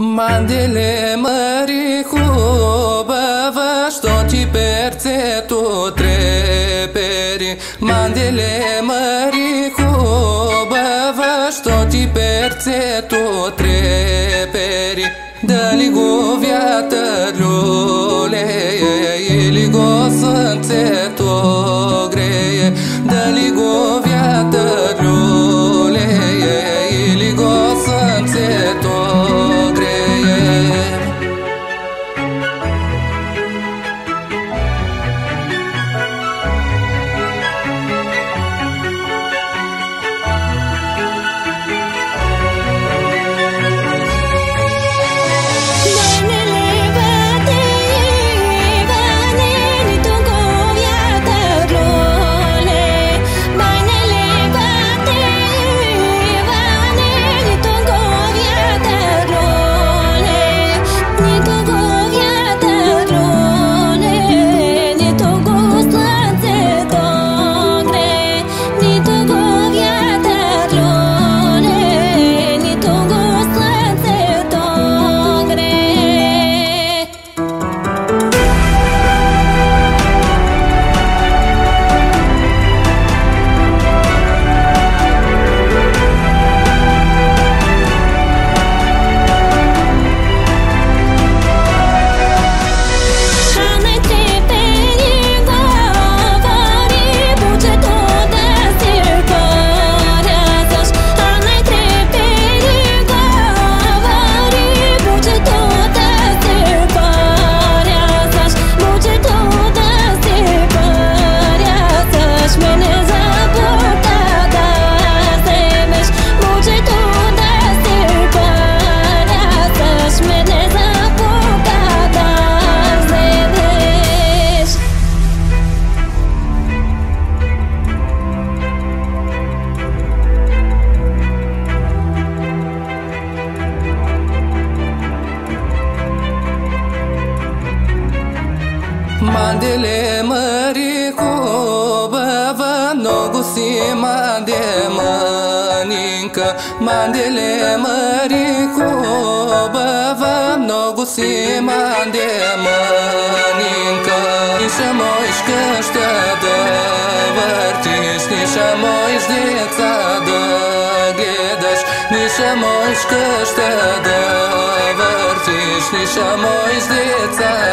Мандиле Мари хубава, що ти перцето трепери. Мандиле Мари хубава, що ти перцето трепери. Дали го вятър люлее или го Мандели мари кубава много си манде манинка манделе мари кубава много си манде манинка Ниша моиш къща да въртиш Ниша моиш деца да гледаш Ниша моиш къща да въртиш Ниша моиш деца